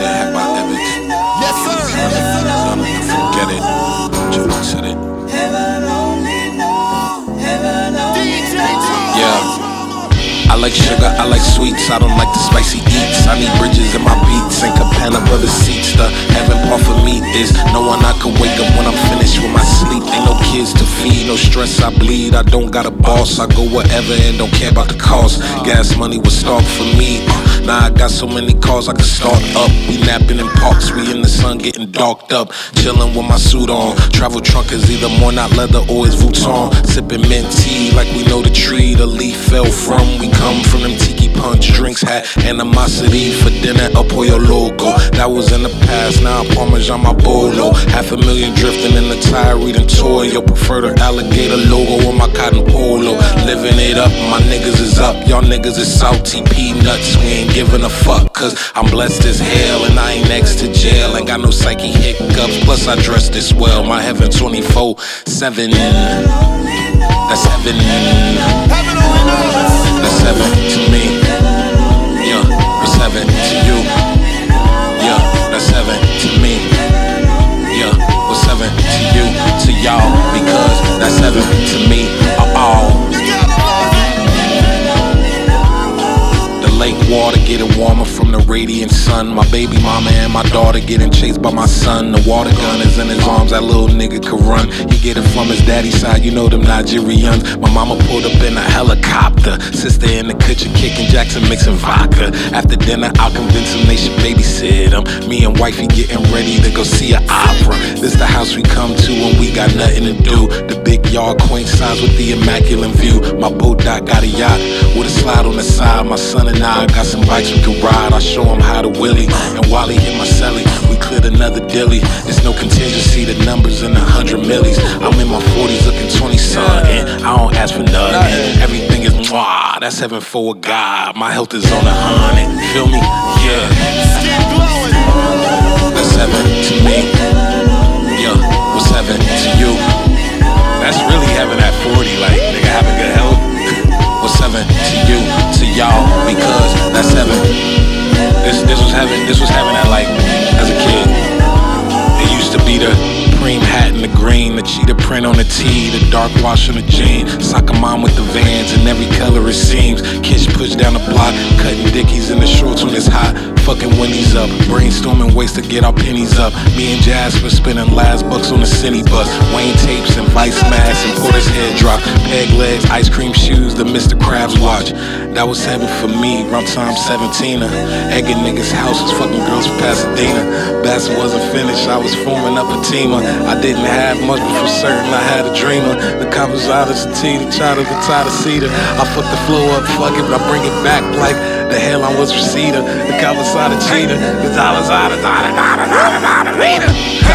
Yeah. Like sugar, I like sweets. I don't like the spicy eats. I need bridges in my beats and Cabana brother seats. The heaven part for me is knowing I could wake up when I'm finished with my sleep. Ain't no kids to feed, no stress. I bleed. I don't got a boss. I go wherever and don't care about the cost. Gas money was start for me. Uh, now I got so many cars I can start up. We napping in parks. We in the sun getting darked up. Chilling with my suit on. Travel trunk is either Moynat leather or it's Vuitton. Sipping mint tea like we know the tree the leaf fell from. We come from them tiki punch drinks, had animosity for dinner, a pollo loco. That was in the past, now Parmesan my bolo. Half a million drifting in the tire, reading toy. Yo, prefer the alligator logo on my cotton polo. Living it up, my niggas is up, y'all niggas is salty peanuts. We ain't giving a fuck, cause I'm blessed as hell, and I ain't next to jail. Ain't got no psyche hiccups, plus I dress this well. My heaven 24 7. That's heaven. Sun. My baby mama and my daughter getting chased by my son. The water gun is in his arms, that little nigga could run. He get it from his daddy's side, you know them Nigerians. My mama pulled up in a helicopter. Sister in the kitchen kicking Jackson mixing vodka. After dinner, I'll convince him they should babysit him. Me and wifey getting ready to go see an opera. This the house we come to when we got nothing to do. The big yard, quaint signs with the immaculate view. My boat dock got a yacht with a slide on the side. My son and I got some bikes we can ride. I show him how to willy. And while he hit my celly, we cleared another dilly. There's no contingency, the numbers in the hundred millies. I'm in my 40s looking 20 something. I don't ask for nothing. Everything is mwah. That's heaven for a God. My health is on a hundred. Feel this was heaven at like as a kid. It used to be the cream hat and the green, the cheetah print on the tee, the dark wash on the jean. Soccer mom with the vans and every color it seems. Kids push down the block, cutting dickies in the shorts when it's hot. Fucking Wendy's up, brainstorming ways to get our pennies up. Me and Jasper spending last bucks on the city bus. Wayne tapes and vice masks and Porter's head drop. Peg legs, ice cream shoes, the Mr. Krabs watch. That was heaven for me, around time 17. Egging niggas' houses, fucking girls from Pasadena. Bass wasn't finished, I was forming up a team. I didn't have much, but for certain I had a dreamer. The conversations to tea, the of the to cedar. I fuck the flow up, fuck it, but I bring it back like the hell I was receiver. The conversation cheater, the dollars out of dollar, dollar, dollar, dollar,